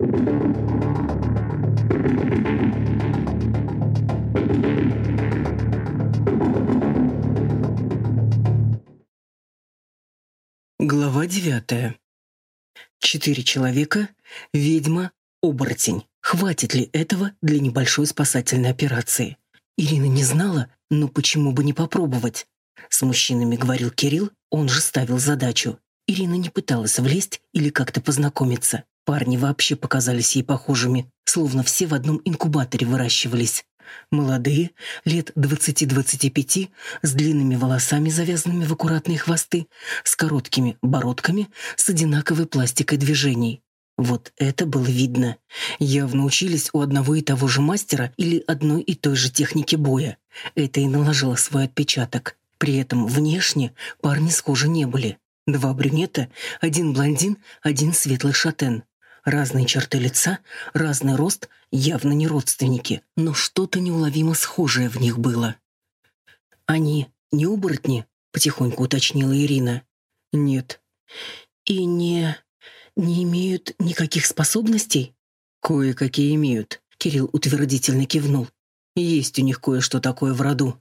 Глава девятая. Четыре человека, ведьма, оборотень. Хватит ли этого для небольшой спасательной операции? Ирина не знала, но почему бы не попробовать? С мужчинами говорил Кирилл, он же ставил задачу. Ирина не пыталась влезть или как-то познакомиться. Парни вообще показались ей похожими, словно все в одном инкубаторе выращивались. Молодые, лет 20-25, с длинными волосами, завязанными в аккуратные хвосты, с короткими бородками, с одинаковой пластикой движений. Вот это было видно. Явно учились у одного и того же мастера или одной и той же техники боя. Это и наложило свой отпечаток. При этом внешне парни схожи не были. Два брюнета, один блондин, один светлый шатен. Разные черты лица, разный рост, явно не родственники, но что-то неуловимо схожее в них было. «Они не оборотни?» — потихоньку уточнила Ирина. «Нет». «И не... не имеют никаких способностей?» «Кое-какие имеют», — Кирилл утвердительно кивнул. «Есть у них кое-что такое в роду».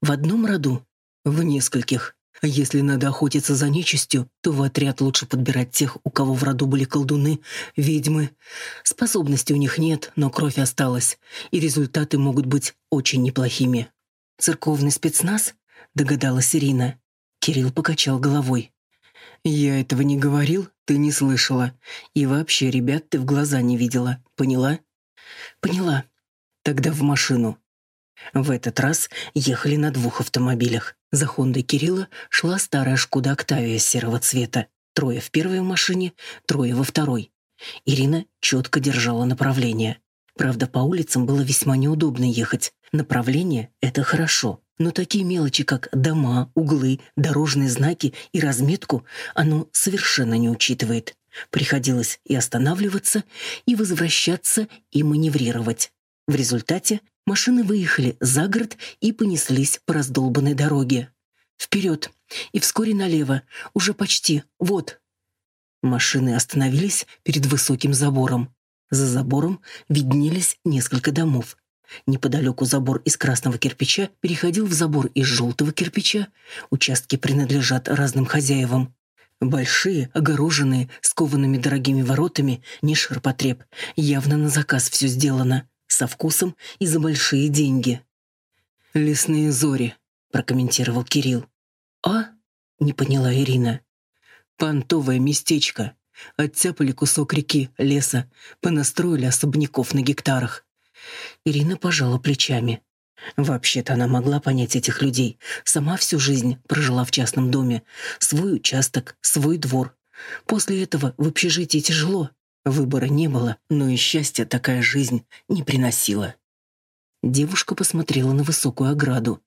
«В одном роду?» «В нескольких. Если надо охотиться за нечистью, то в отряд лучше подбирать тех, у кого в роду были колдуны, ведьмы. Способностей у них нет, но кровь осталась, и результаты могут быть очень неплохими. «Церковный спецназ?» — догадалась Ирина. Кирилл покачал головой. «Я этого не говорил, ты не слышала. И вообще, ребят, ты в глаза не видела. Поняла?» «Поняла. Тогда в машину». В этот раз ехали на двух автомобилях. За Хондой Кирилла шла старая Шкода Октавия серого цвета. Трое в первой машине, трое во второй. Ирина четко держала направление. Правда, по улицам было весьма неудобно ехать. Направление — это хорошо. Но такие мелочи, как дома, углы, дорожные знаки и разметку, оно совершенно не учитывает. Приходилось и останавливаться, и возвращаться, и маневрировать. В результате Машины выехали за город и понеслись по раздолбанной дороге. Вперед! И вскоре налево. Уже почти. Вот. Машины остановились перед высоким забором. За забором виднелись несколько домов. Неподалеку забор из красного кирпича переходил в забор из желтого кирпича. Участки принадлежат разным хозяевам. Большие, огороженные, скованными дорогими воротами, не ширпотреб. Явно на заказ все сделано со вкусом и за большие деньги. «Лесные зори», — прокомментировал Кирилл. «А?» — не поняла Ирина. «Понтовое местечко. Оттяпали кусок реки, леса, понастроили особняков на гектарах». Ирина пожала плечами. Вообще-то она могла понять этих людей. Сама всю жизнь прожила в частном доме. Свой участок, свой двор. После этого в общежитии тяжело. Выбора не было, но и счастья такая жизнь не приносила. Девушка посмотрела на высокую ограду.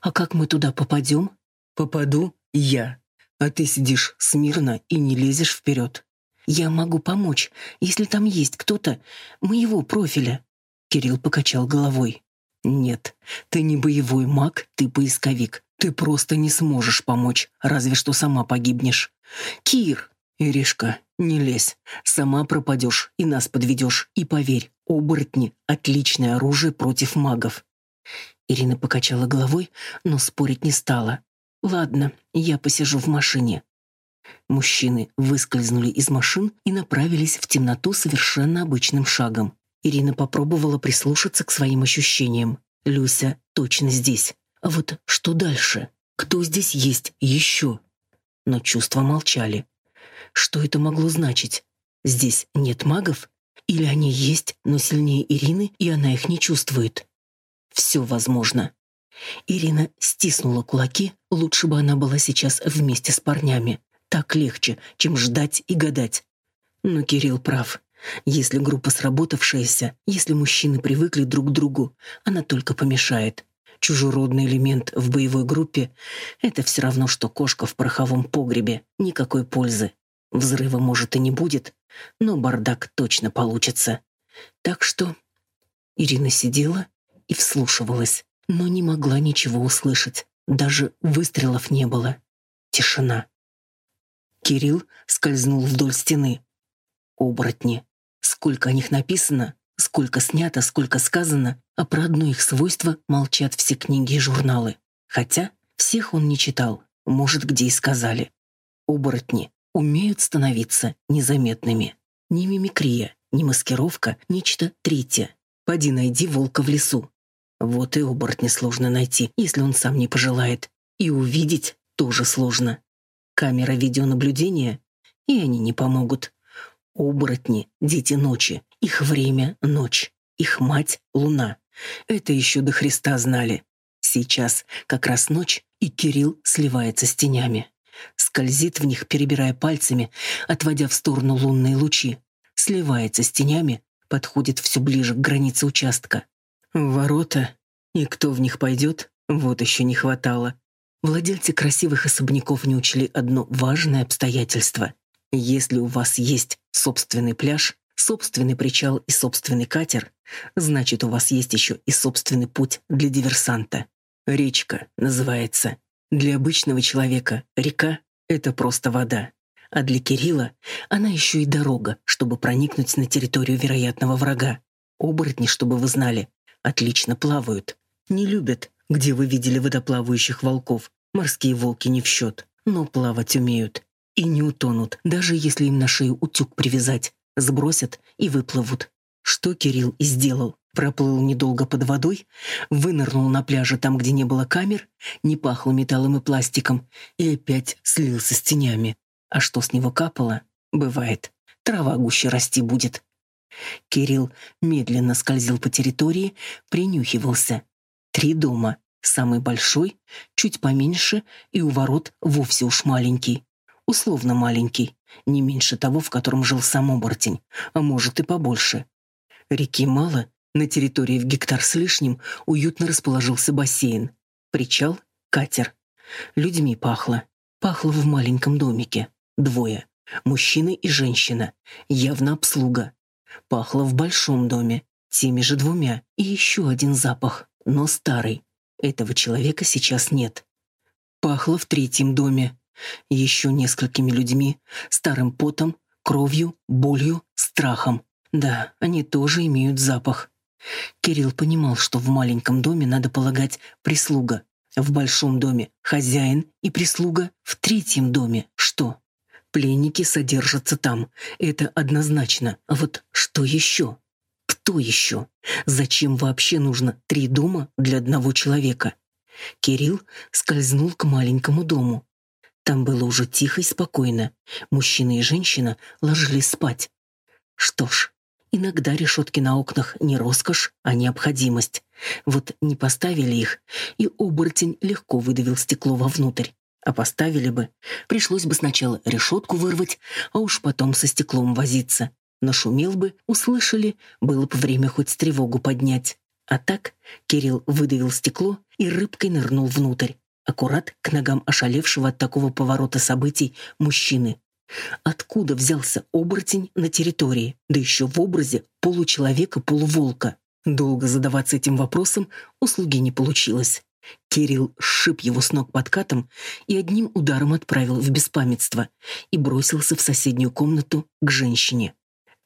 «А как мы туда попадем?» «Попаду я, а ты сидишь смирно и не лезешь вперед». «Я могу помочь, если там есть кто-то моего профиля». Кирилл покачал головой. «Нет, ты не боевой маг, ты поисковик. Ты просто не сможешь помочь, разве что сама погибнешь». «Кир!» «Иришка, не лезь. Сама пропадешь и нас подведешь. И поверь, оборотни — отличное оружие против магов». Ирина покачала головой, но спорить не стала. «Ладно, я посижу в машине». Мужчины выскользнули из машин и направились в темноту совершенно обычным шагом. Ирина попробовала прислушаться к своим ощущениям. Люся точно здесь. А вот что дальше? Кто здесь есть еще? Но чувства молчали. Что это могло значить? Здесь нет магов? Или они есть, но сильнее Ирины, и она их не чувствует? Все возможно. Ирина стиснула кулаки, лучше бы она была сейчас вместе с парнями. Так легче, чем ждать и гадать. Но Кирилл прав. Если группа сработавшаяся, если мужчины привыкли друг к другу, она только помешает. Чужеродный элемент в боевой группе — это все равно, что кошка в пороховом погребе. Никакой пользы. Взрыва, может, и не будет, но бардак точно получится. Так что Ирина сидела и вслушивалась, но не могла ничего услышать. Даже выстрелов не было. Тишина. Кирилл скользнул вдоль стены. Оборотни. Сколько о них написано, сколько снято, сколько сказано, а про одно их свойство молчат все книги и журналы. Хотя всех он не читал, может, где и сказали. Оборотни умеют становиться незаметными. Ни мимикрия, ни маскировка, нечто третье. Поди найди волка в лесу. Вот и оборотня сложно найти, если он сам не пожелает. И увидеть тоже сложно. Камера видеонаблюдения, и они не помогут. Оборотни — дети ночи, их время — ночь, их мать — луна. Это еще до Христа знали. Сейчас как раз ночь, и Кирилл сливается с тенями. Скользит в них, перебирая пальцами, отводя в сторону лунные лучи. Сливается с тенями, подходит все ближе к границе участка. Ворота, и кто в них пойдет, вот еще не хватало. Владельцы красивых особняков не учли одно важное обстоятельство. Если у вас есть собственный пляж, собственный причал и собственный катер, значит, у вас есть еще и собственный путь для диверсанта. Речка называется. Для обычного человека река — это просто вода. А для Кирилла она еще и дорога, чтобы проникнуть на территорию вероятного врага. Оборотни, чтобы вы знали, отлично плавают. Не любят, где вы видели водоплавающих волков. Морские волки не в счет, но плавать умеют. И не утонут, даже если им на шею утюг привязать. Сбросят и выплывут. Что Кирилл и сделал проплыл недолго под водой, вынырнул на пляже там, где не было камер, не пахло металлом и пластиком, и опять слился с тенями. А что с него капало? Бывает. Трава гуще расти будет. Кирилл медленно скользил по территории, принюхивался. Три дома. Самый большой, чуть поменьше, и у ворот вовсе уж маленький. Условно маленький. Не меньше того, в котором жил сам оборотень, а может и побольше. Реки мало, на территории в гектар с лишним уютно расположился бассейн. Причал, катер. Людьми пахло. Пахло в маленьком домике. Двое. Мужчина и женщина. Явно обслуга. Пахло в большом доме. Теми же двумя. И еще один запах, но старый. Этого человека сейчас нет. Пахло в третьем доме. Еще несколькими людьми, старым потом, кровью, болью, страхом. Да, они тоже имеют запах. Кирилл понимал, что в маленьком доме надо полагать прислуга, в большом доме хозяин и прислуга, в третьем доме что? Пленники содержатся там, это однозначно. А вот что еще? Кто еще? Зачем вообще нужно три дома для одного человека? Кирилл скользнул к маленькому дому. Там было уже тихо и спокойно. Мужчина и женщина ложились спать. Что ж, Иногда решетки на окнах не роскошь, а необходимость. Вот не поставили их, и оборотень легко выдавил стекло вовнутрь. А поставили бы, пришлось бы сначала решетку вырвать, а уж потом со стеклом возиться. Нашумел бы, услышали, было бы время хоть тревогу поднять. А так Кирилл выдавил стекло и рыбкой нырнул внутрь, аккурат к ногам ошалевшего от такого поворота событий мужчины. Откуда взялся оборотень на территории, да еще в образе получеловека-полуволка? Долго задаваться этим вопросом у слуги не получилось. Кирилл сшиб его с ног подкатом и одним ударом отправил в беспамятство и бросился в соседнюю комнату к женщине.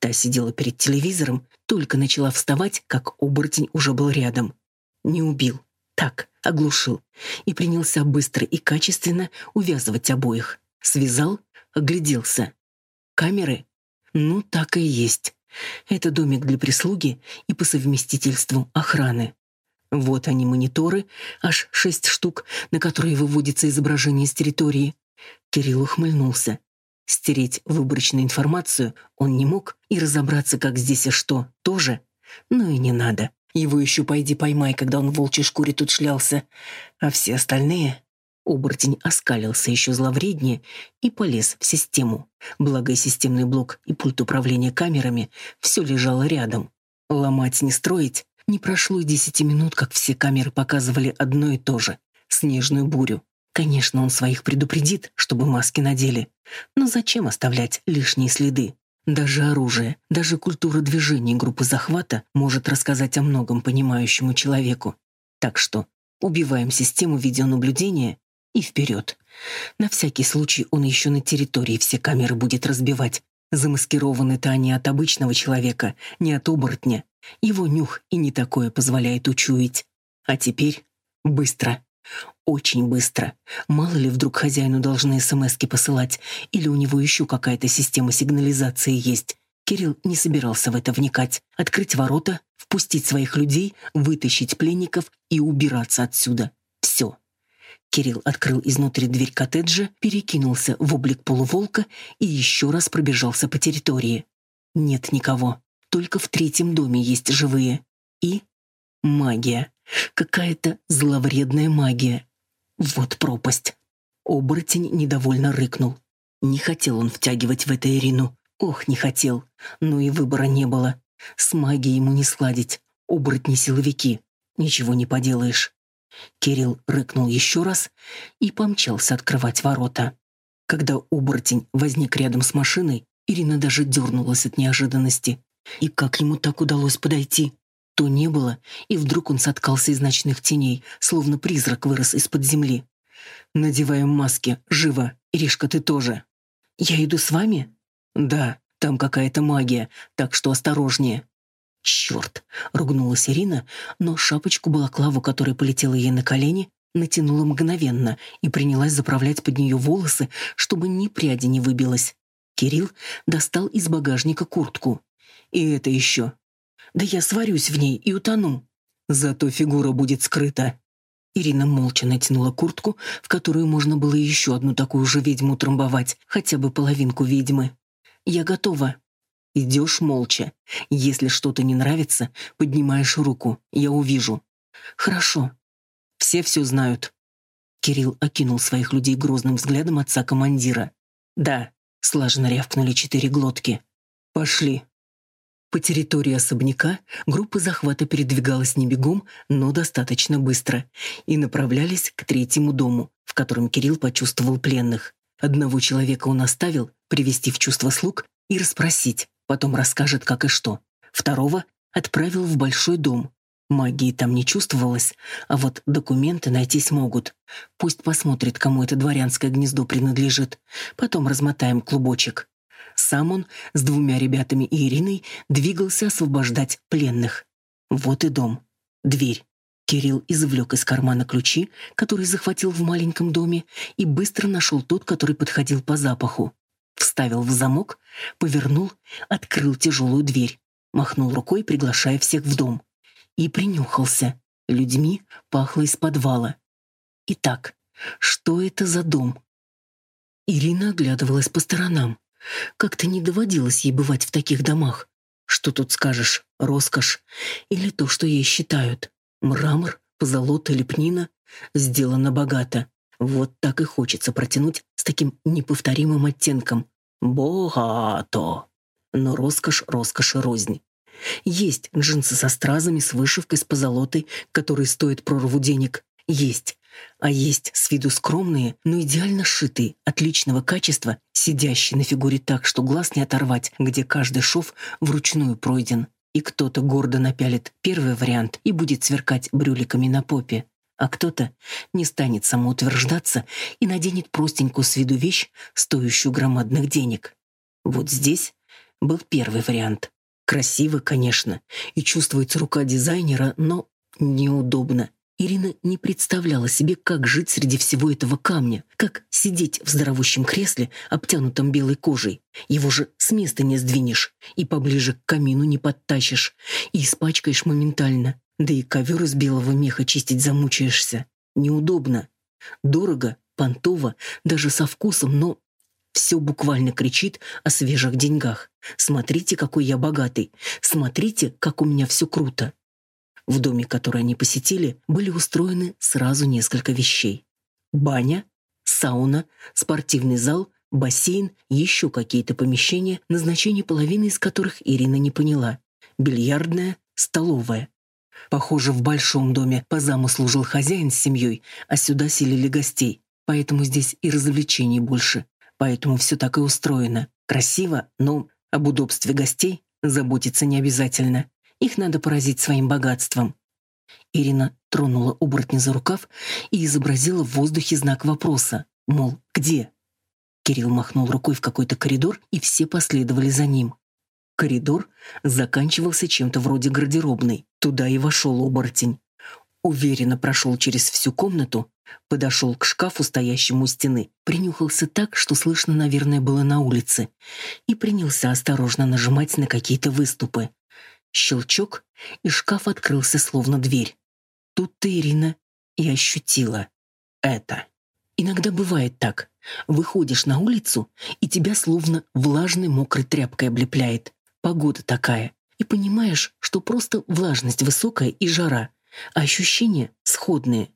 Та сидела перед телевизором, только начала вставать, как оборотень уже был рядом. Не убил, так, оглушил, и принялся быстро и качественно увязывать обоих. Связал огляделся. Камеры? Ну, так и есть. Это домик для прислуги и по совместительству охраны. Вот они мониторы, аж шесть штук, на которые выводится изображение с территории. Кирилл ухмыльнулся. Стереть выборочную информацию он не мог, и разобраться, как здесь и что, тоже. Ну и не надо. Его еще пойди поймай, когда он в волчьей шкуре тут шлялся. А все остальные... Оборотень оскалился еще зловреднее и полез в систему. Благо системный блок, и пульт управления камерами все лежало рядом. Ломать не строить. Не прошло и десяти минут, как все камеры показывали одно и то же — снежную бурю. Конечно, он своих предупредит, чтобы маски надели. Но зачем оставлять лишние следы? Даже оружие, даже культура движений группы захвата может рассказать о многом понимающему человеку. Так что убиваем систему видеонаблюдения и вперед. На всякий случай он еще на территории все камеры будет разбивать, Замаскированы-то они от обычного человека, не от оборотня. Его нюх и не такое позволяет учуять. А теперь быстро. Очень быстро. Мало ли вдруг хозяину должны смски посылать, или у него еще какая-то система сигнализации есть. Кирилл не собирался в это вникать. Открыть ворота, впустить своих людей, вытащить пленников и убираться отсюда. Все. Кирилл открыл изнутри дверь коттеджа, перекинулся в облик полуволка и еще раз пробежался по территории. Нет никого. Только в третьем доме есть живые. И магия. Какая-то зловредная магия. Вот пропасть. Оборотень недовольно рыкнул. Не хотел он втягивать в это Ирину. Ох, не хотел. Но и выбора не было. С магией ему не сладить. Оборотни-силовики. Ничего не поделаешь. Кирилл рыкнул еще раз и помчался открывать ворота. Когда оборотень возник рядом с машиной, Ирина даже дернулась от неожиданности. И как ему так удалось подойти? То не было, и вдруг он соткался из ночных теней, словно призрак вырос из-под земли. «Надеваем маски, живо! Иришка, ты тоже!» «Я иду с вами?» «Да, там какая-то магия, так что осторожнее». «Черт!» — ругнулась Ирина, но шапочку-балаклаву, которая полетела ей на колени, натянула мгновенно и принялась заправлять под нее волосы, чтобы ни пряди не выбилось. Кирилл достал из багажника куртку. «И это еще. Да я сварюсь в ней и утону. Зато фигура будет скрыта». Ирина молча натянула куртку, в которую можно было еще одну такую же ведьму трамбовать, хотя бы половинку ведьмы. «Я готова». Идешь молча. Если что-то не нравится, поднимаешь руку. Я увижу. «Хорошо. Все все знают». Кирилл окинул своих людей грозным взглядом отца командира. «Да», — слаженно рявкнули четыре глотки. «Пошли». По территории особняка группа захвата передвигалась не бегом, но достаточно быстро, и направлялись к третьему дому, в котором Кирилл почувствовал пленных. Одного человека он оставил, привести в чувство слуг и расспросить, потом расскажет, как и что. Второго отправил в большой дом. Магии там не чувствовалось, а вот документы найти смогут. Пусть посмотрит, кому это дворянское гнездо принадлежит. Потом размотаем клубочек. Сам он с двумя ребятами и Ириной двигался освобождать пленных. Вот и дом. Дверь. Кирилл извлек из кармана ключи, которые захватил в маленьком доме, и быстро нашел тот, который подходил по запаху. Вставил в замок, повернул, открыл тяжелую дверь, махнул рукой, приглашая всех в дом. И принюхался. Людьми пахло из подвала. Итак, что это за дом? Ирина оглядывалась по сторонам. Как-то не доводилось ей бывать в таких домах. Что тут скажешь, роскошь? Или то, что ей считают? Мрамор, позолота, лепнина. Сделано богато. Вот так и хочется протянуть с таким неповторимым оттенком. Богато. Но роскошь роскоши рознь. Есть джинсы со стразами, с вышивкой, с позолотой, которые стоят прорву денег. Есть. А есть с виду скромные, но идеально сшитые, отличного качества, сидящие на фигуре так, что глаз не оторвать, где каждый шов вручную пройден и кто-то гордо напялит первый вариант и будет сверкать брюликами на попе, а кто-то не станет самоутверждаться и наденет простенькую с виду вещь, стоящую громадных денег. Вот здесь был первый вариант. Красиво, конечно, и чувствуется рука дизайнера, но неудобно. Ирина не представляла себе, как жить среди всего этого камня, как сидеть в здоровущем кресле, обтянутом белой кожей. Его же с места не сдвинешь, и поближе к камину не подтащишь, и испачкаешь моментально. Да и ковер из белого меха чистить замучаешься. Неудобно. Дорого, понтово, даже со вкусом, но все буквально кричит о свежих деньгах. Смотрите, какой я богатый. Смотрите, как у меня все круто. В доме, который они посетили, были устроены сразу несколько вещей. Баня, сауна, спортивный зал, бассейн еще какие-то помещения, назначение половины из которых Ирина не поняла. Бильярдная, столовая. Похоже, в большом доме по замыслу жил хозяин с семьей, а сюда селили гостей. Поэтому здесь и развлечений больше. Поэтому все так и устроено. Красиво, но об удобстве гостей заботиться не обязательно. Их надо поразить своим богатством. Ирина тронула оборотня за рукав и изобразила в воздухе знак вопроса, мол, где? Кирилл махнул рукой в какой-то коридор, и все последовали за ним. Коридор заканчивался чем-то вроде гардеробной. Туда и вошел оборотень. Уверенно прошел через всю комнату, подошел к шкафу, стоящему у стены, принюхался так, что слышно, наверное, было на улице, и принялся осторожно нажимать на какие-то выступы. Щелчок, и шкаф открылся, словно дверь. Тут-то Ирина и ощутила это. Иногда бывает так. Выходишь на улицу, и тебя словно влажной мокрой тряпкой облепляет. Погода такая. И понимаешь, что просто влажность высокая и жара, а ощущения сходные.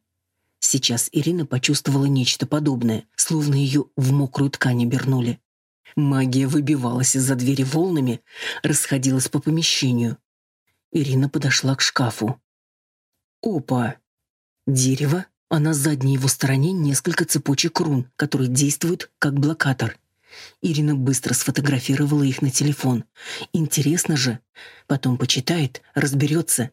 Сейчас Ирина почувствовала нечто подобное, словно ее в мокрую ткань обернули. Магия выбивалась из-за двери волнами, расходилась по помещению. Ирина подошла к шкафу. Опа! Дерево, а на задней его стороне несколько цепочек рун, которые действуют как блокатор. Ирина быстро сфотографировала их на телефон. Интересно же. Потом почитает, разберется.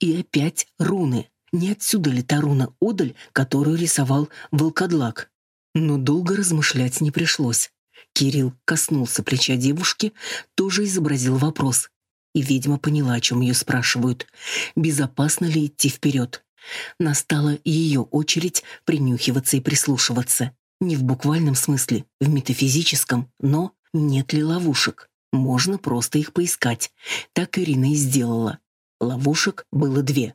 И опять руны. Не отсюда ли та руна Одаль, которую рисовал волкодлак? Но долго размышлять не пришлось. Кирилл коснулся плеча девушки, тоже изобразил вопрос. И ведьма поняла, о чем ее спрашивают. Безопасно ли идти вперед? Настала ее очередь принюхиваться и прислушиваться. Не в буквальном смысле, в метафизическом, но нет ли ловушек? Можно просто их поискать. Так Ирина и сделала. Ловушек было две.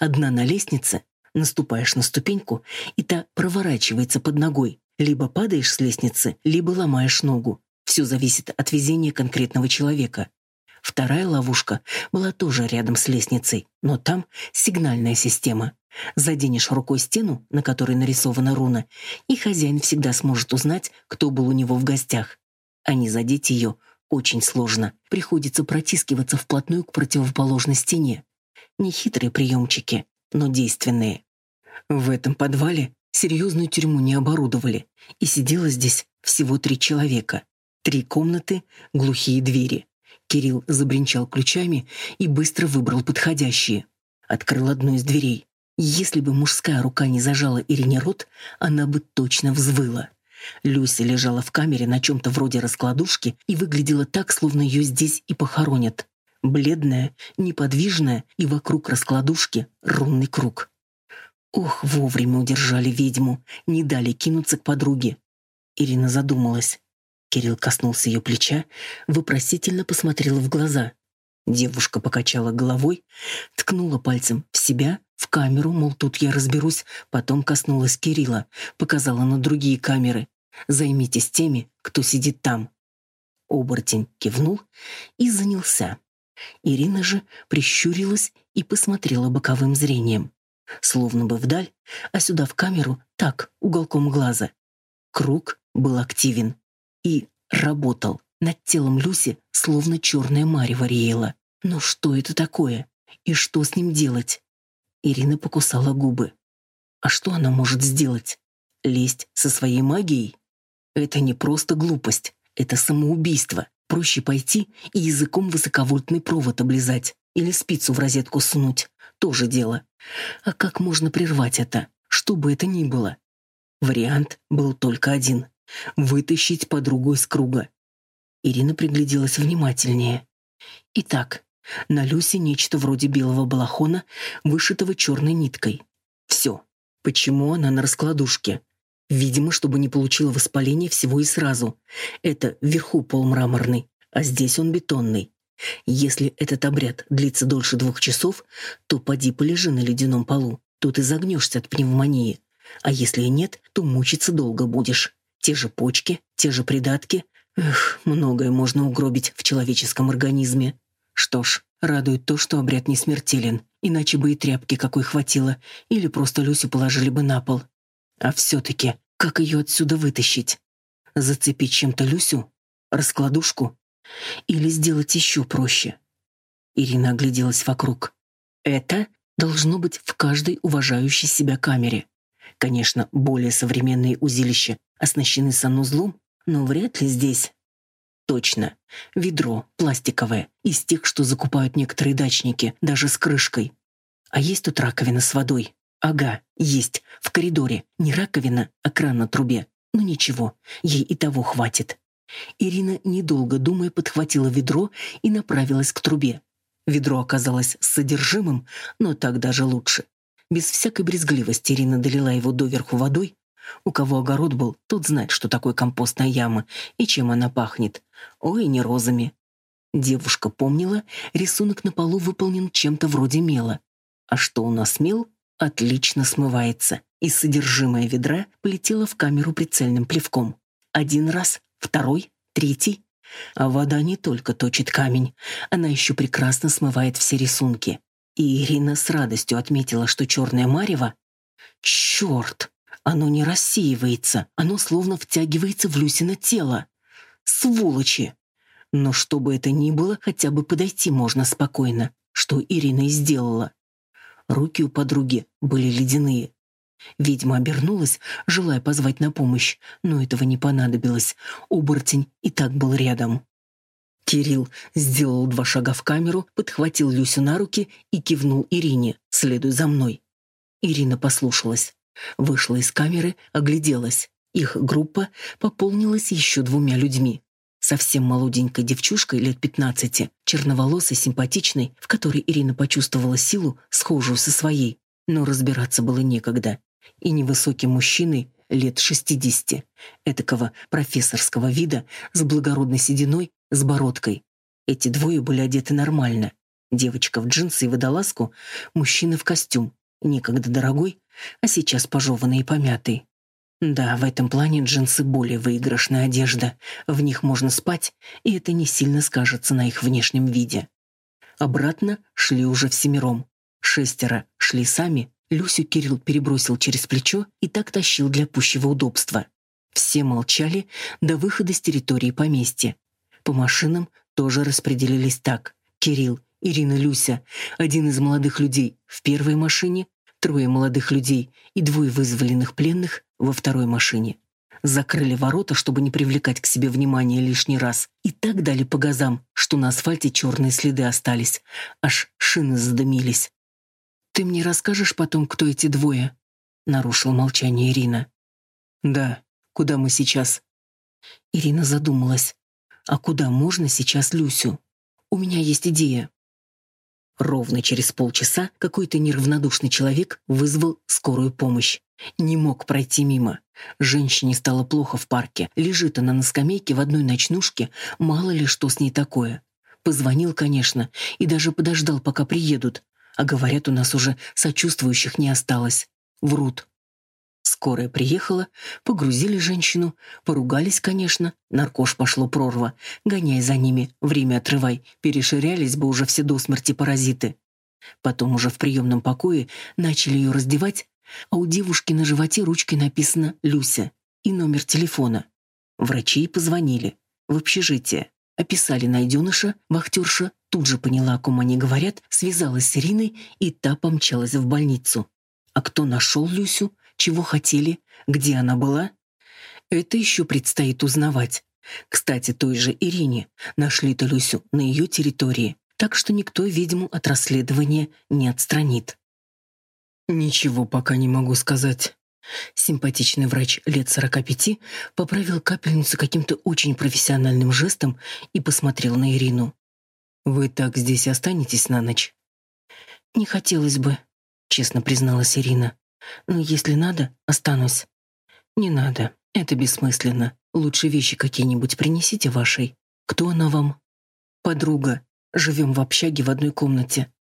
Одна на лестнице, наступаешь на ступеньку, и та проворачивается под ногой. Либо падаешь с лестницы, либо ломаешь ногу. Все зависит от везения конкретного человека. Вторая ловушка была тоже рядом с лестницей, но там сигнальная система. Заденешь рукой стену, на которой нарисована руна, и хозяин всегда сможет узнать, кто был у него в гостях. А не задеть ее очень сложно. Приходится протискиваться вплотную к противоположной стене. Нехитрые приемчики, но действенные. В этом подвале серьезную тюрьму не оборудовали, и сидело здесь всего три человека. Три комнаты, глухие двери. Кирилл забринчал ключами и быстро выбрал подходящие. Открыл одну из дверей. Если бы мужская рука не зажала Ирине рот, она бы точно взвыла. Люся лежала в камере на чем-то вроде раскладушки и выглядела так, словно ее здесь и похоронят. Бледная, неподвижная и вокруг раскладушки рунный круг. Ох, вовремя удержали ведьму, не дали кинуться к подруге. Ирина задумалась. Кирилл коснулся ее плеча, вопросительно посмотрел в глаза. Девушка покачала головой, ткнула пальцем в себя, в камеру, мол, тут я разберусь, потом коснулась Кирилла, показала на другие камеры. «Займитесь теми, кто сидит там». Оборотень кивнул и занялся. Ирина же прищурилась и посмотрела боковым зрением. Словно бы вдаль, а сюда в камеру так, уголком глаза. Круг был активен и работал. Над телом Люси словно черная марево реяла. Но что это такое? И что с ним делать? Ирина покусала губы. А что она может сделать? Лезть со своей магией? Это не просто глупость, это самоубийство. Проще пойти и языком высоковольтный провод облизать или спицу в розетку сунуть. Тоже дело. А как можно прервать это? Что бы это ни было? Вариант был только один — вытащить подругу из круга. Ирина пригляделась внимательнее. Итак, на Люсе нечто вроде белого балахона, вышитого черной ниткой. Все. Почему она на раскладушке? Видимо, чтобы не получила воспаление всего и сразу. Это вверху пол мраморный, а здесь он бетонный. Если этот обряд длится дольше двух часов, то поди полежи на ледяном полу. Тут и загнешься от пневмонии. А если и нет, то мучиться долго будешь. Те же почки, те же придатки. Эх, многое можно угробить в человеческом организме. Что ж, радует то, что обряд не смертелен, иначе бы и тряпки какой хватило, или просто Люсю положили бы на пол. А все-таки, как ее отсюда вытащить? Зацепить чем-то Люсю? Раскладушку? Или сделать еще проще? Ирина огляделась вокруг. Это должно быть в каждой уважающей себя камере. Конечно, более современные узилища оснащены санузлом, но вряд ли здесь. Точно. Ведро пластиковое, из тех, что закупают некоторые дачники, даже с крышкой. А есть тут раковина с водой? Ага, есть. В коридоре. Не раковина, а кран на трубе. Но ничего, ей и того хватит. Ирина, недолго думая, подхватила ведро и направилась к трубе. Ведро оказалось с содержимым, но так даже лучше. Без всякой брезгливости Ирина долила его доверху водой. У кого огород был, тот знает, что такое компостная яма и чем она пахнет. Ой, не розами. Девушка помнила, рисунок на полу выполнен чем-то вроде мела. А что у нас мел, отлично смывается, и содержимое ведра полетело в камеру прицельным плевком. Один раз, второй, третий. А вода не только точит камень, она еще прекрасно смывает все рисунки. И Ирина с радостью отметила, что черное марево... Черт! Оно не рассеивается, оно словно втягивается в Люсино тело. Сволочи! Но что бы это ни было, хотя бы подойти можно спокойно, что Ирина и сделала. Руки у подруги были ледяные. Ведьма обернулась, желая позвать на помощь, но этого не понадобилось. Оборотень и так был рядом. Кирилл сделал два шага в камеру, подхватил Люсю на руки и кивнул Ирине, следуй за мной. Ирина послушалась. Вышла из камеры, огляделась. Их группа пополнилась еще двумя людьми. Совсем молоденькой девчушкой лет пятнадцати, черноволосой, симпатичной, в которой Ирина почувствовала силу, схожую со своей. Но разбираться было некогда. И невысоким мужчиной лет шестидесяти, этакого профессорского вида, с благородной сединой с бородкой. Эти двое были одеты нормально. Девочка в джинсы и водолазку, мужчина в костюм, некогда дорогой, а сейчас пожеванный и помятый. Да, в этом плане джинсы более выигрышная одежда. В них можно спать, и это не сильно скажется на их внешнем виде. Обратно шли уже всемиром. Шестеро шли сами, Люсю Кирилл перебросил через плечо и так тащил для пущего удобства. Все молчали до выхода с территории поместья. По машинам тоже распределились так. Кирилл, Ирина, Люся, один из молодых людей в первой машине, трое молодых людей и двое вызволенных пленных во второй машине. Закрыли ворота, чтобы не привлекать к себе внимания лишний раз, и так дали по газам, что на асфальте черные следы остались, аж шины задымились. «Ты мне расскажешь потом, кто эти двое?» — нарушила молчание Ирина. «Да. Куда мы сейчас?» Ирина задумалась. А куда можно сейчас Люсю? У меня есть идея. Ровно через полчаса какой-то неравнодушный человек вызвал скорую помощь. Не мог пройти мимо. Женщине стало плохо в парке. Лежит она на скамейке в одной ночнушке, мало ли что с ней такое. Позвонил, конечно, и даже подождал, пока приедут. А говорят, у нас уже сочувствующих не осталось. Врут. Скорая приехала, погрузили женщину, поругались, конечно, наркош пошло прорва. Гоняй за ними, время отрывай, переширялись бы уже все до смерти паразиты. Потом уже в приемном покое начали ее раздевать, а у девушки на животе ручкой написано «Люся» и номер телефона. Врачи позвонили. В общежитие. Описали найденыша, вахтерша тут же поняла, о ком они говорят, связалась с Ириной, и та помчалась в больницу. А кто нашел Люсю, чего хотели, где она была? Это еще предстоит узнавать. Кстати, той же Ирине нашли-то Люсю на ее территории, так что никто ведьму от расследования не отстранит. «Ничего пока не могу сказать». Симпатичный врач лет сорока пяти поправил капельницу каким-то очень профессиональным жестом и посмотрел на Ирину. «Вы так здесь останетесь на ночь?» «Не хотелось бы», — честно призналась Ирина. Но если надо, останусь. Не надо, это бессмысленно. Лучше вещи какие-нибудь принесите вашей. Кто она вам? Подруга. Живем в общаге в одной комнате.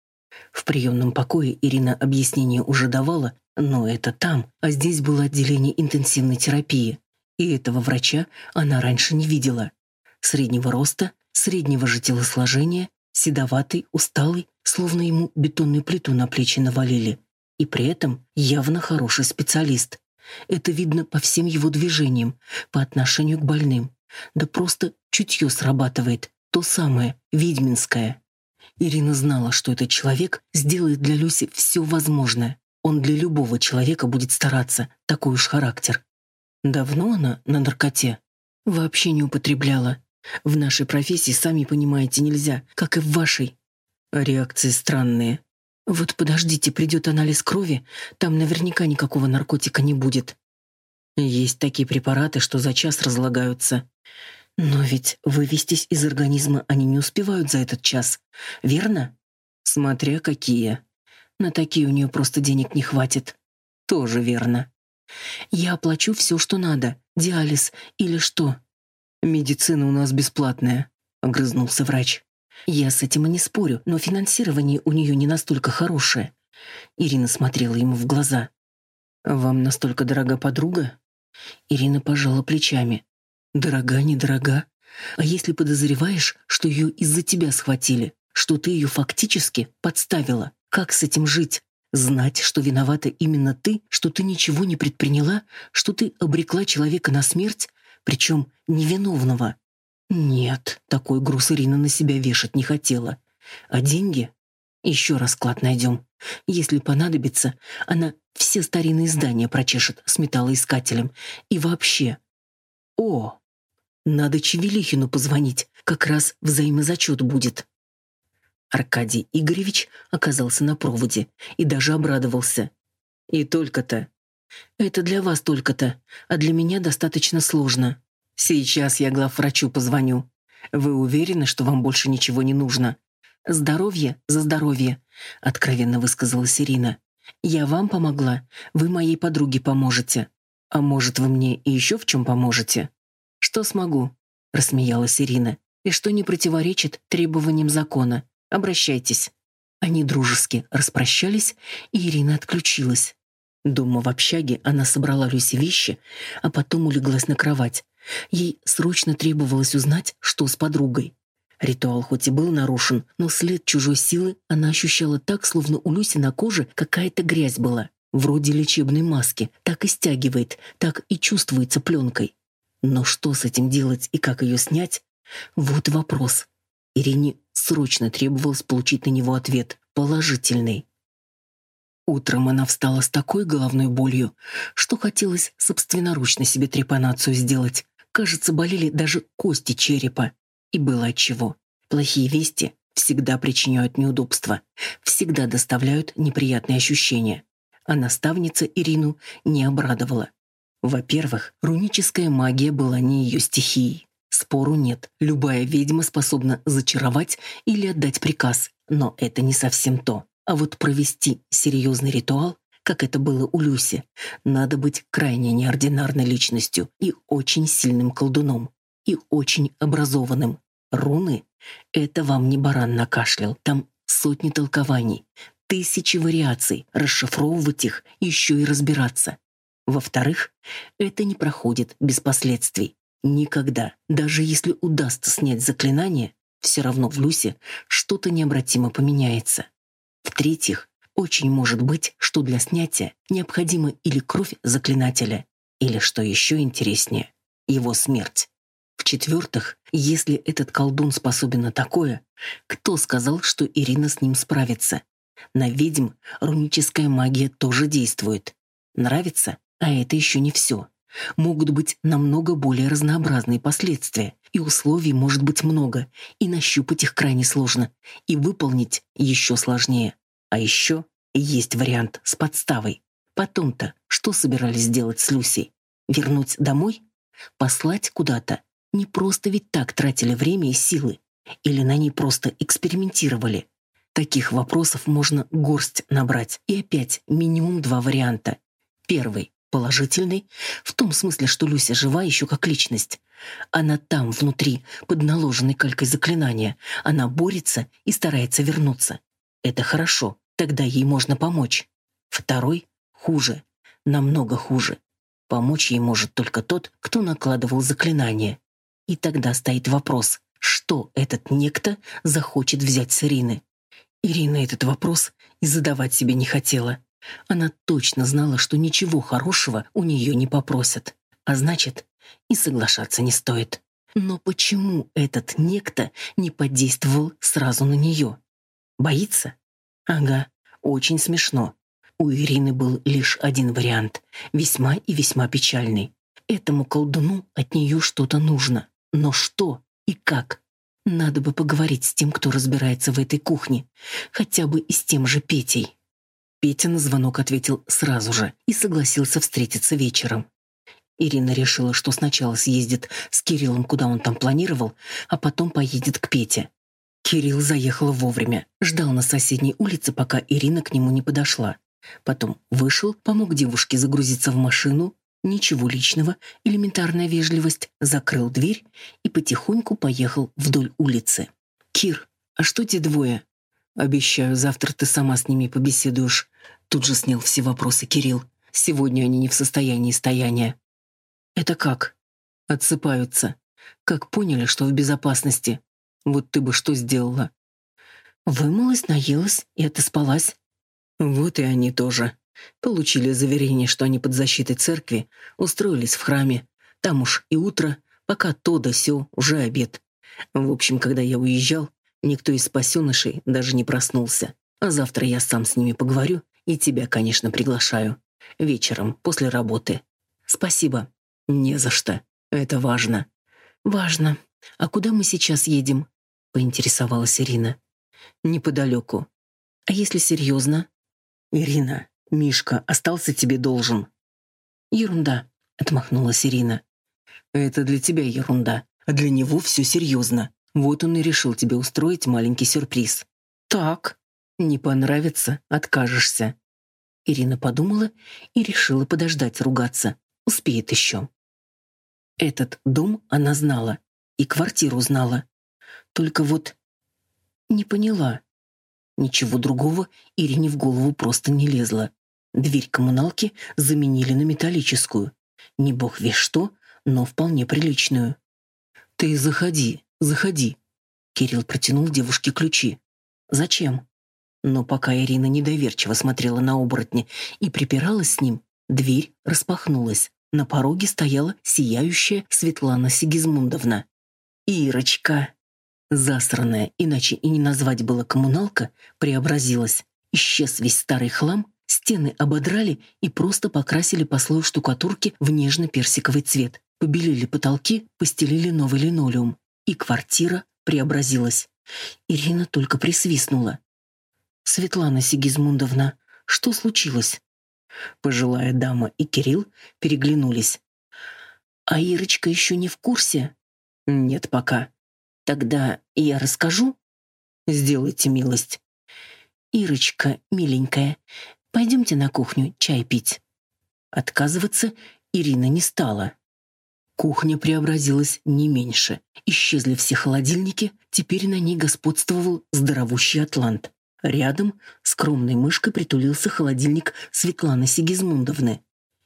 В приемном покое Ирина объяснение уже давала, но это там, а здесь было отделение интенсивной терапии. И этого врача она раньше не видела. Среднего роста, среднего же телосложения, седоватый, усталый, словно ему бетонную плиту на плечи навалили и при этом явно хороший специалист. Это видно по всем его движениям, по отношению к больным. Да просто чутье срабатывает, то самое, ведьминское. Ирина знала, что этот человек сделает для Люси все возможное. Он для любого человека будет стараться, такой уж характер. Давно она на наркоте? Вообще не употребляла. В нашей профессии, сами понимаете, нельзя, как и в вашей. Реакции странные. Вот подождите, придет анализ крови, там наверняка никакого наркотика не будет. Есть такие препараты, что за час разлагаются. Но ведь вывестись из организма они не успевают за этот час, верно? Смотря какие. На такие у нее просто денег не хватит. Тоже верно. Я оплачу все, что надо. Диализ или что? Медицина у нас бесплатная, огрызнулся врач. Я с этим и не спорю, но финансирование у нее не настолько хорошее. Ирина смотрела ему в глаза. Вам настолько дорога подруга? Ирина пожала плечами. Дорога, недорога. А если подозреваешь, что ее из-за тебя схватили, что ты ее фактически подставила, как с этим жить? Знать, что виновата именно ты, что ты ничего не предприняла, что ты обрекла человека на смерть, причем невиновного. Нет, такой груз Ирина на себя вешать не хотела. А деньги? Еще расклад найдем. Если понадобится, она все старинные здания прочешет с металлоискателем. И вообще. О, надо Чевелихину позвонить, как раз взаимозачет будет. Аркадий Игоревич оказался на проводе и даже обрадовался. И только-то. Это для вас только-то, а для меня достаточно сложно. Сейчас я главврачу позвоню. Вы уверены, что вам больше ничего не нужно? Здоровье за здоровье, откровенно высказалась Ирина. Я вам помогла, вы моей подруге поможете. А может, вы мне и еще в чем поможете? Что смогу? рассмеялась Ирина. И что не противоречит требованиям закона. Обращайтесь». Они дружески распрощались, и Ирина отключилась. Дома в общаге она собрала Люси вещи, а потом улеглась на кровать. Ей срочно требовалось узнать, что с подругой. Ритуал хоть и был нарушен, но след чужой силы она ощущала так, словно у Люси на коже какая-то грязь была. Вроде лечебной маски. Так и стягивает, так и чувствуется пленкой. Но что с этим делать и как ее снять? Вот вопрос. Ирине срочно требовалось получить на него ответ, положительный. Утром она встала с такой головной болью, что хотелось собственноручно себе трепанацию сделать. Кажется, болели даже кости черепа. И было отчего. Плохие вести всегда причиняют неудобства, всегда доставляют неприятные ощущения. А наставница Ирину не обрадовала. Во-первых, руническая магия была не ее стихией. Спору нет. Любая ведьма способна зачаровать или отдать приказ, но это не совсем то. А вот провести серьезный ритуал, как это было у Люси, надо быть крайне неординарной личностью и очень сильным колдуном, и очень образованным. Руны — это вам не баран накашлял, там сотни толкований, тысячи вариаций, расшифровывать их, еще и разбираться. Во-вторых, это не проходит без последствий. Никогда, даже если удастся снять заклинание, все равно в Люсе что-то необратимо поменяется. В-третьих, очень может быть, что для снятия необходима или кровь заклинателя, или, что еще интереснее, его смерть. В-четвертых, если этот колдун способен на такое, кто сказал, что Ирина с ним справится? На ведьм руническая магия тоже действует. Нравится? А это еще не все могут быть намного более разнообразные последствия, и условий может быть много, и нащупать их крайне сложно, и выполнить еще сложнее. А еще есть вариант с подставой. Потом-то что собирались сделать с Люсей? Вернуть домой? Послать куда-то? Не просто ведь так тратили время и силы. Или на ней просто экспериментировали? Таких вопросов можно горсть набрать. И опять минимум два варианта. Первый Положительный, в том смысле, что Люся жива еще как личность. Она там, внутри, под наложенной калькой заклинания. Она борется и старается вернуться. Это хорошо, тогда ей можно помочь. Второй — хуже, намного хуже. Помочь ей может только тот, кто накладывал заклинание. И тогда стоит вопрос, что этот некто захочет взять с Ирины. Ирина этот вопрос и задавать себе не хотела. Она точно знала, что ничего хорошего у нее не попросят. А значит, и соглашаться не стоит. Но почему этот некто не подействовал сразу на нее? Боится? Ага, очень смешно. У Ирины был лишь один вариант, весьма и весьма печальный. Этому колдуну от нее что-то нужно. Но что и как? Надо бы поговорить с тем, кто разбирается в этой кухне, хотя бы и с тем же Петей. Петя на звонок ответил сразу же и согласился встретиться вечером. Ирина решила, что сначала съездит с Кириллом, куда он там планировал, а потом поедет к Пете. Кирилл заехал вовремя, ждал на соседней улице, пока Ирина к нему не подошла. Потом вышел, помог девушке загрузиться в машину, ничего личного, элементарная вежливость, закрыл дверь и потихоньку поехал вдоль улицы. «Кир, а что те двое?» «Обещаю, завтра ты сама с ними побеседуешь». Тут же снял все вопросы Кирилл. «Сегодня они не в состоянии стояния». «Это как?» «Отсыпаются. Как поняли, что в безопасности. Вот ты бы что сделала?» «Вымылась, наелась и отоспалась». Вот и они тоже. Получили заверение, что они под защитой церкви, устроились в храме. Там уж и утро, пока то да сё, уже обед. В общем, когда я уезжал, никто из спасенышей даже не проснулся. А завтра я сам с ними поговорю и тебя, конечно, приглашаю. Вечером, после работы. Спасибо. Не за что. Это важно. Важно. А куда мы сейчас едем? Поинтересовалась Ирина. Неподалеку. А если серьезно? Ирина, Мишка остался тебе должен. Ерунда, отмахнулась Ирина. Это для тебя ерунда, а для него все серьезно. Вот он и решил тебе устроить маленький сюрприз. Так, не понравится, откажешься. Ирина подумала и решила подождать ругаться. Успеет еще. Этот дом она знала и квартиру знала. Только вот не поняла, Ничего другого Ирине в голову просто не лезло. Дверь коммуналки заменили на металлическую. Не бог весь что, но вполне приличную. «Ты заходи, заходи». Кирилл протянул девушке ключи. «Зачем?» Но пока Ирина недоверчиво смотрела на оборотня и припиралась с ним, дверь распахнулась. На пороге стояла сияющая Светлана Сигизмундовна. «Ирочка!» Засранная, иначе и не назвать было коммуналка, преобразилась. Исчез весь старый хлам, стены ободрали и просто покрасили по слою штукатурки в нежно-персиковый цвет. Побелили потолки, постелили новый линолеум. И квартира преобразилась. Ирина только присвистнула. «Светлана Сигизмундовна, что случилось?» Пожилая дама и Кирилл переглянулись. «А Ирочка еще не в курсе?» «Нет пока. Тогда я расскажу? Сделайте милость. Ирочка, миленькая, пойдемте на кухню чай пить. Отказываться Ирина не стала. Кухня преобразилась не меньше. Исчезли все холодильники, теперь на ней господствовал здоровущий атлант. Рядом скромной мышкой притулился холодильник Светланы Сигизмундовны.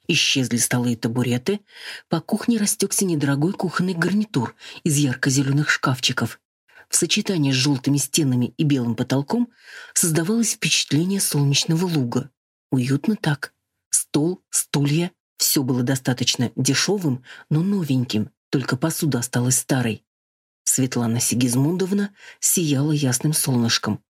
Исчезли столы и табуреты. По кухне растекся недорогой кухонный гарнитур из ярко-зеленых шкафчиков. В сочетании с желтыми стенами и белым потолком создавалось впечатление солнечного луга. Уютно так. Стол, стулья. Все было достаточно дешевым, но новеньким, только посуда осталась старой. Светлана Сигизмундовна сияла ясным солнышком.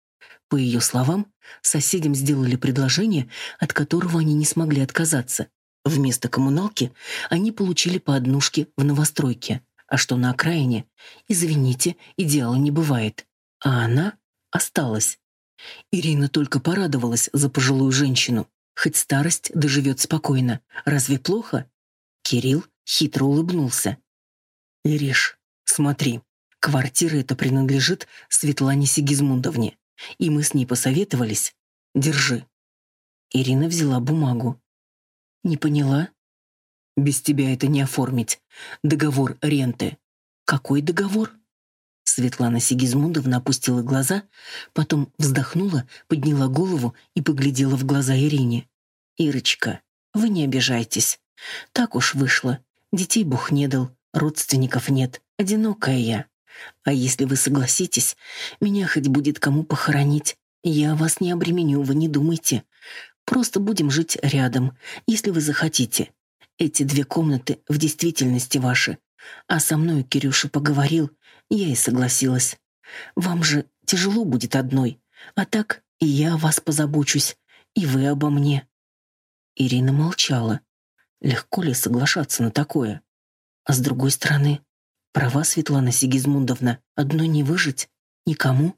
По ее словам, соседям сделали предложение, от которого они не смогли отказаться. Вместо коммуналки они получили по однушке в новостройке. А что на окраине? Извините, идеала не бывает. А она осталась. Ирина только порадовалась за пожилую женщину. Хоть старость доживет спокойно. Разве плохо? Кирилл хитро улыбнулся. «Ириш, смотри, квартира эта принадлежит Светлане Сигизмундовне, и мы с ней посоветовались. Держи». Ирина взяла бумагу. Не поняла? Без тебя это не оформить. Договор ренты. Какой договор? Светлана Сигизмундовна опустила глаза, потом вздохнула, подняла голову и поглядела в глаза Ирине. «Ирочка, вы не обижайтесь. Так уж вышло. Детей Бог не дал, родственников нет. Одинокая я. А если вы согласитесь, меня хоть будет кому похоронить. Я вас не обременю, вы не думайте. Просто будем жить рядом, если вы захотите. Эти две комнаты в действительности ваши. А со мной Кирюша поговорил, я и согласилась. Вам же тяжело будет одной, а так и я о вас позабочусь, и вы обо мне». Ирина молчала. Легко ли соглашаться на такое? А с другой стороны, права Светлана Сигизмундовна, одной не выжить, никому.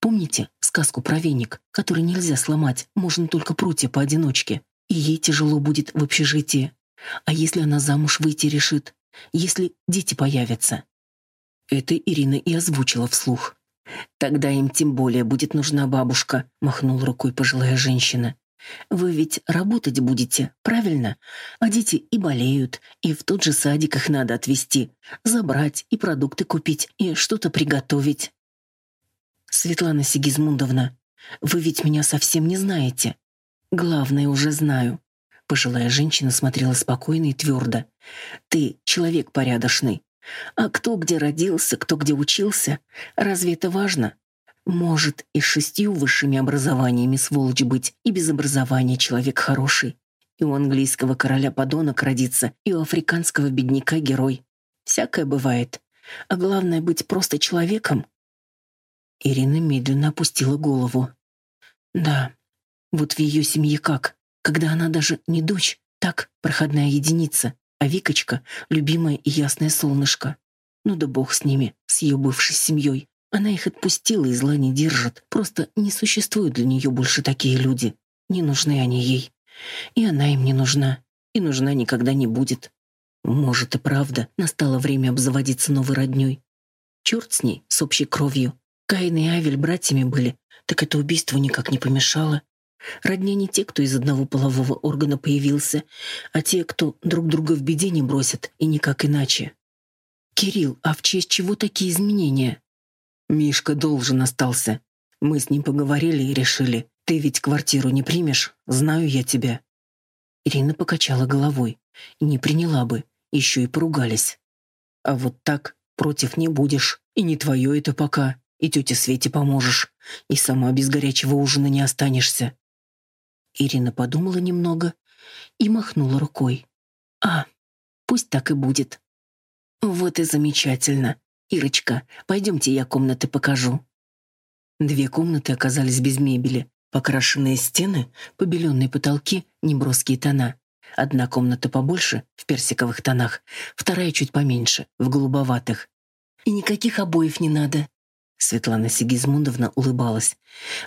Помните сказку про веник, который нельзя сломать, можно только прутья поодиночке? И ей тяжело будет в общежитии. А если она замуж выйти решит? Если дети появятся? Это Ирина и озвучила вслух. «Тогда им тем более будет нужна бабушка», — махнул рукой пожилая женщина. «Вы ведь работать будете, правильно? А дети и болеют, и в тот же садик их надо отвезти, забрать и продукты купить, и что-то приготовить». «Светлана Сигизмундовна, вы ведь меня совсем не знаете. Главное уже знаю». Пожилая женщина смотрела спокойно и твердо. «Ты человек порядочный, а кто где родился, кто где учился, разве это важно? Может и с шестью высшими образованиями сволочь быть, и без образования человек хороший. И у английского короля подонок родится, и у африканского бедняка герой. Всякое бывает. А главное быть просто человеком. Ирина медленно опустила голову. Да, вот в ее семье как, когда она даже не дочь, так, проходная единица, а Викочка — любимое и ясное солнышко. Ну да бог с ними, с ее бывшей семьей. Она их отпустила и зла не держит. Просто не существуют для нее больше такие люди. Не нужны они ей. И она им не нужна. И нужна никогда не будет. Может и правда, настало время обзаводиться новой роднёй. Черт с ней, с общей кровью. Каин и Авель братьями были, так это убийство никак не помешало. Родня не те, кто из одного полового органа появился, а те, кто друг друга в беде не бросят, и никак иначе. «Кирилл, а в честь чего такие изменения?» «Мишка должен остался. Мы с ним поговорили и решили. Ты ведь квартиру не примешь, знаю я тебя». Ирина покачала головой. Не приняла бы, еще и поругались. «А вот так против не будешь, и не твое это пока, и тете Свете поможешь, и сама без горячего ужина не останешься. Ирина подумала немного и махнула рукой. «А, пусть так и будет». «Вот и замечательно. Ирочка, пойдемте я комнаты покажу». Две комнаты оказались без мебели. Покрашенные стены, побеленные потолки, неброские тона. Одна комната побольше, в персиковых тонах, вторая чуть поменьше, в голубоватых. «И никаких обоев не надо», Светлана Сигизмундовна улыбалась.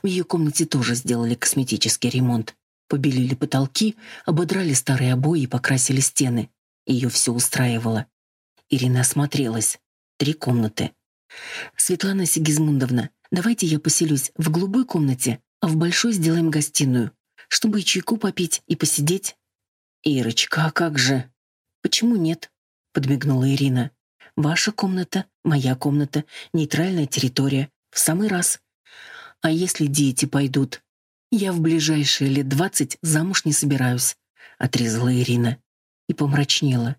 В ее комнате тоже сделали косметический ремонт. Побелили потолки, ободрали старые обои и покрасили стены. Ее все устраивало. Ирина осмотрелась. Три комнаты. «Светлана Сигизмундовна, давайте я поселюсь в голубой комнате, а в большой сделаем гостиную, чтобы и чайку попить, и посидеть». «Ирочка, а как же?» «Почему нет?» — подмигнула Ирина. «Ваша комната, моя комната, нейтральная территория. В самый раз. А если дети пойдут, «Я в ближайшие лет двадцать замуж не собираюсь», — отрезала Ирина. И помрачнела.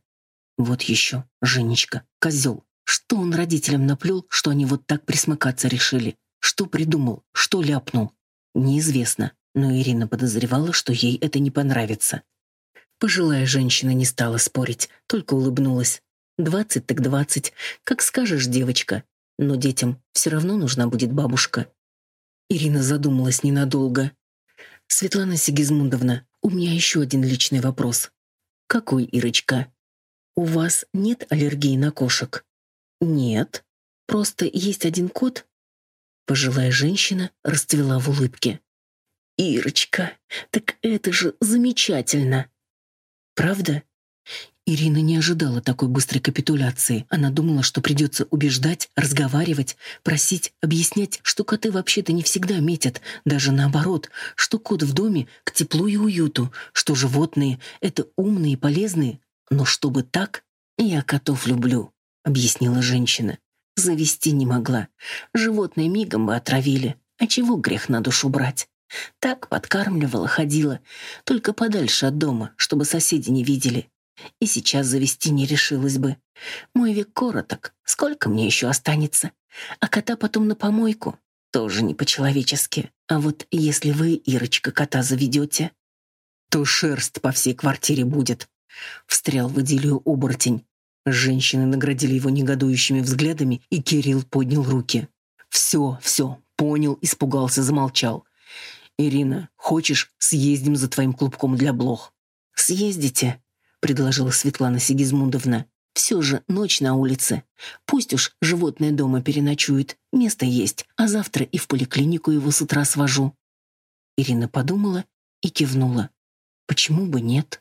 Вот еще, Женечка, козел. Что он родителям наплел, что они вот так присмыкаться решили? Что придумал? Что ляпнул? Неизвестно, но Ирина подозревала, что ей это не понравится. Пожилая женщина не стала спорить, только улыбнулась. «Двадцать так двадцать, как скажешь, девочка. Но детям все равно нужна будет бабушка». Ирина задумалась ненадолго. «Светлана Сигизмундовна, у меня еще один личный вопрос». «Какой, Ирочка?» «У вас нет аллергии на кошек?» «Нет. Просто есть один кот?» Пожилая женщина расцвела в улыбке. «Ирочка, так это же замечательно!» «Правда?» Ирина не ожидала такой быстрой капитуляции. Она думала, что придется убеждать, разговаривать, просить, объяснять, что коты вообще-то не всегда метят, даже наоборот, что кот в доме к теплу и уюту, что животные — это умные и полезные. Но чтобы так, я котов люблю, — объяснила женщина. Завести не могла. Животные мигом бы отравили. А чего грех на душу брать? Так подкармливала, ходила, только подальше от дома, чтобы соседи не видели. И сейчас завести не решилась бы. Мой век короток, сколько мне еще останется? А кота потом на помойку? Тоже не по-человечески. А вот если вы, Ирочка, кота заведете, то шерсть по всей квартире будет. Встрял в идиллию оборотень. Женщины наградили его негодующими взглядами, и Кирилл поднял руки. «Все, все, понял, испугался, замолчал. Ирина, хочешь, съездим за твоим клубком для блох?» «Съездите?» — предложила Светлана Сигизмундовна. «Все же ночь на улице. Пусть уж животное дома переночует, место есть, а завтра и в поликлинику его с утра свожу». Ирина подумала и кивнула. «Почему бы нет?»